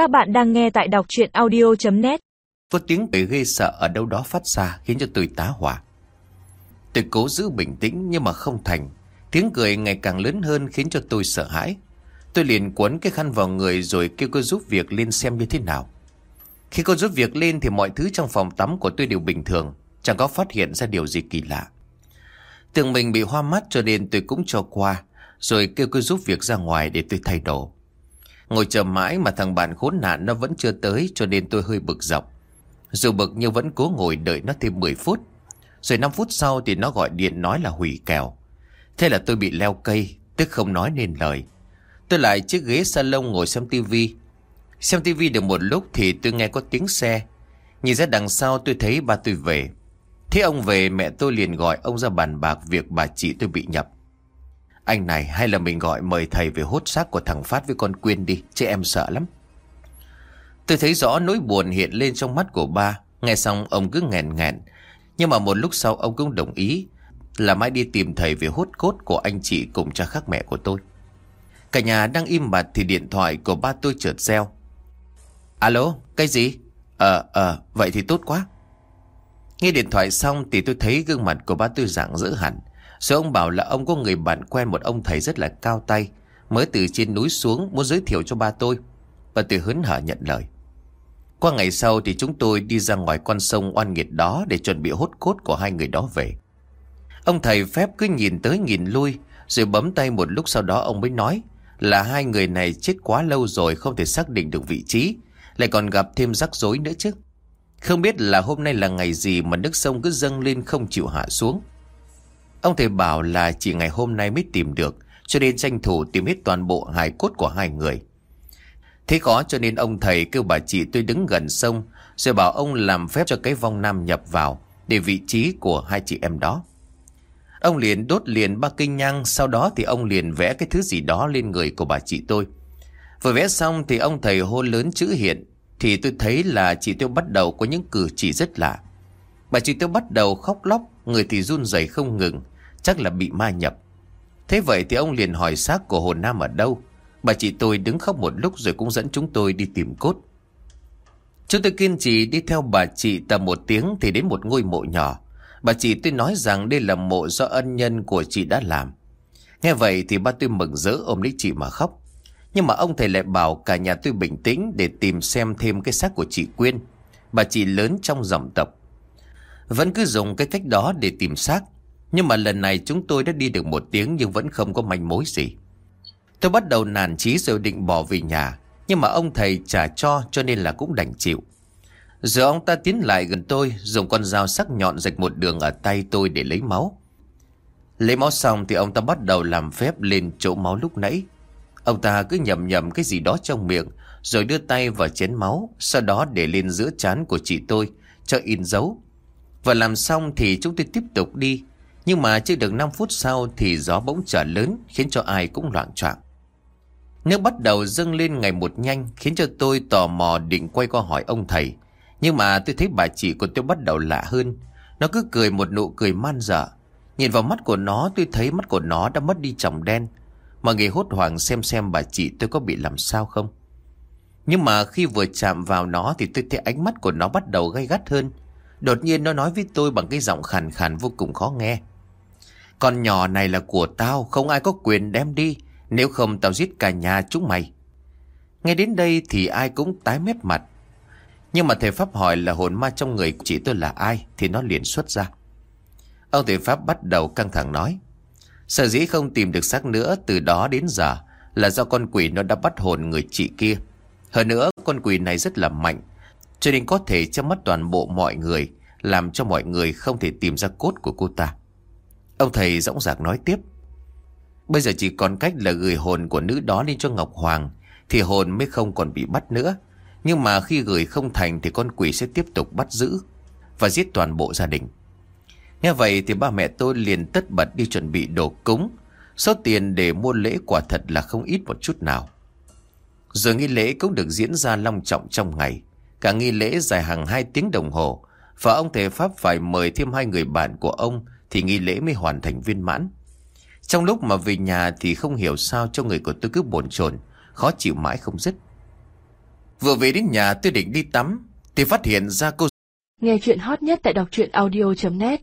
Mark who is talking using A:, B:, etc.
A: Các bạn đang nghe tại đọc chuyện audio.net
B: Có tiếng cười ghê sợ ở đâu đó phát ra khiến cho tôi tá hỏa. Tôi cố giữ bình tĩnh nhưng mà không thành. Tiếng cười ngày càng lớn hơn khiến cho tôi sợ hãi. Tôi liền cuốn cái khăn vào người rồi kêu cô giúp việc lên xem như thế nào. Khi cô giúp việc lên thì mọi thứ trong phòng tắm của tôi đều bình thường, chẳng có phát hiện ra điều gì kỳ lạ. Tưởng mình bị hoa mắt cho nên tôi cũng cho qua, rồi kêu cô giúp việc ra ngoài để tôi thay đồ. Ngồi chờ mãi mà thằng bạn khốn nạn nó vẫn chưa tới cho nên tôi hơi bực dọc. Dù bực nhưng vẫn cố ngồi đợi nó thêm 10 phút. Rồi 5 phút sau thì nó gọi điện nói là hủy kèo. Thế là tôi bị leo cây, tức không nói nên lời. Tôi lại chiếc ghế salon ngồi xem tivi. Xem tivi được một lúc thì tôi nghe có tiếng xe. Nhìn ra đằng sau tôi thấy ba tôi về. Thế ông về mẹ tôi liền gọi ông ra bàn bạc việc bà chị tôi bị nhập. Anh này hay là mình gọi mời thầy về hốt xác của thằng Phát với con Quyên đi, chứ em sợ lắm. Tôi thấy rõ nỗi buồn hiện lên trong mắt của ba. Nghe xong ông cứ nghẹn nghẹn. Nhưng mà một lúc sau ông cũng đồng ý là mai đi tìm thầy về hốt cốt của anh chị cùng cha khác mẹ của tôi. Cả nhà đang im bặt thì điện thoại của ba tôi chợt reo. Alo, cái gì? Ờ, ờ, vậy thì tốt quá. Nghe điện thoại xong thì tôi thấy gương mặt của ba tôi dạng dữ hẳn. Rồi ông bảo là ông có người bạn quen một ông thầy rất là cao tay, mới từ trên núi xuống muốn giới thiệu cho ba tôi. Và tôi hớn hở nhận lời. Qua ngày sau thì chúng tôi đi ra ngoài con sông oan nghiệt đó để chuẩn bị hốt cốt của hai người đó về. Ông thầy phép cứ nhìn tới nhìn lui, rồi bấm tay một lúc sau đó ông mới nói là hai người này chết quá lâu rồi không thể xác định được vị trí, lại còn gặp thêm rắc rối nữa chứ. Không biết là hôm nay là ngày gì mà nước sông cứ dâng lên không chịu hạ xuống. Ông thầy bảo là chỉ ngày hôm nay mới tìm được, cho nên tranh thủ tìm hết toàn bộ hài cốt của hai người. Thế khó cho nên ông thầy kêu bà chị tôi đứng gần sông, rồi bảo ông làm phép cho cái vong nam nhập vào, để vị trí của hai chị em đó. Ông liền đốt liền ba kinh nhang, sau đó thì ông liền vẽ cái thứ gì đó lên người của bà chị tôi. Vừa vẽ xong thì ông thầy hô lớn chữ hiện, thì tôi thấy là chị tôi bắt đầu có những cử chỉ rất lạ. Bà chị tôi bắt đầu khóc lóc, người thì run rẩy không ngừng, chắc là bị ma nhập. Thế vậy thì ông liền hỏi xác của hồn nam ở đâu. Bà chị tôi đứng khóc một lúc rồi cũng dẫn chúng tôi đi tìm cốt. Chúng tôi kiên trì đi theo bà chị tầm một tiếng thì đến một ngôi mộ nhỏ. Bà chị tôi nói rằng đây là mộ do ân nhân của chị đã làm. Nghe vậy thì ba tôi mừng rỡ ôm lấy chị mà khóc. Nhưng mà ông thầy lại bảo cả nhà tôi bình tĩnh để tìm xem thêm cái xác của chị Quyên. Bà chị lớn trong dòng tộc. Vẫn cứ dùng cái cách đó để tìm xác. Nhưng mà lần này chúng tôi đã đi được một tiếng nhưng vẫn không có manh mối gì. Tôi bắt đầu nản chí rồi định bỏ về nhà. Nhưng mà ông thầy trả cho cho nên là cũng đành chịu. Giờ ông ta tiến lại gần tôi, dùng con dao sắc nhọn rạch một đường ở tay tôi để lấy máu. Lấy máu xong thì ông ta bắt đầu làm phép lên chỗ máu lúc nãy. Ông ta cứ nhầm nhầm cái gì đó trong miệng, rồi đưa tay vào chén máu, sau đó để lên giữa chán của chị tôi, cho in dấu. Và làm xong thì chúng tôi tiếp tục đi nhưng mà chưa được 5 phút sau thì gió bỗng trở lớn, khiến cho ai cũng loạn choạng. Nước bắt đầu dâng lên ngày một nhanh, khiến cho tôi tò mò định quay qua hỏi ông thầy. Nhưng mà tôi thấy bà chị của tôi bắt đầu lạ hơn. Nó cứ cười một nụ cười man dở. Nhìn vào mắt của nó, tôi thấy mắt của nó đã mất đi tròng đen. Mọi người hốt hoảng xem xem bà chị tôi có bị làm sao không. Nhưng mà khi vừa chạm vào nó thì tôi thấy ánh mắt của nó bắt đầu gay gắt hơn. Đột nhiên nó nói với tôi bằng cái giọng khàn khàn vô cùng khó nghe. Con nhỏ này là của tao, không ai có quyền đem đi. Nếu không tao giết cả nhà chúng mày. Nghe đến đây thì ai cũng tái mét mặt. Nhưng mà thầy Pháp hỏi là hồn ma trong người chị tôi là ai thì nó liền xuất ra. Ông thầy Pháp bắt đầu căng thẳng nói. Sở dĩ không tìm được xác nữa từ đó đến giờ là do con quỷ nó đã bắt hồn người chị kia. Hơn nữa con quỷ này rất là mạnh cho nên có thể che mất toàn bộ mọi người, làm cho mọi người không thể tìm ra cốt của cô ta. Ông thầy dõng dạc nói tiếp. Bây giờ chỉ còn cách là gửi hồn của nữ đó lên cho Ngọc Hoàng, thì hồn mới không còn bị bắt nữa. Nhưng mà khi gửi không thành thì con quỷ sẽ tiếp tục bắt giữ và giết toàn bộ gia đình. Nghe vậy thì ba mẹ tôi liền tất bật đi chuẩn bị đồ cúng. Số tiền để mua lễ quả thật là không ít một chút nào. Giờ nghi lễ cũng được diễn ra long trọng trong ngày. Cả nghi lễ dài hàng hai tiếng đồng hồ. Và ông thầy Pháp phải mời thêm hai người bạn của ông thì nghi lễ mới hoàn thành viên mãn. Trong lúc mà về nhà thì không hiểu sao cho người của tôi cứ bồn chồn, khó chịu mãi không dứt. Vừa về đến nhà, tôi định đi tắm, Thì phát hiện ra cô
C: Nghe chuyện hot nhất tại đọc truyện audio.net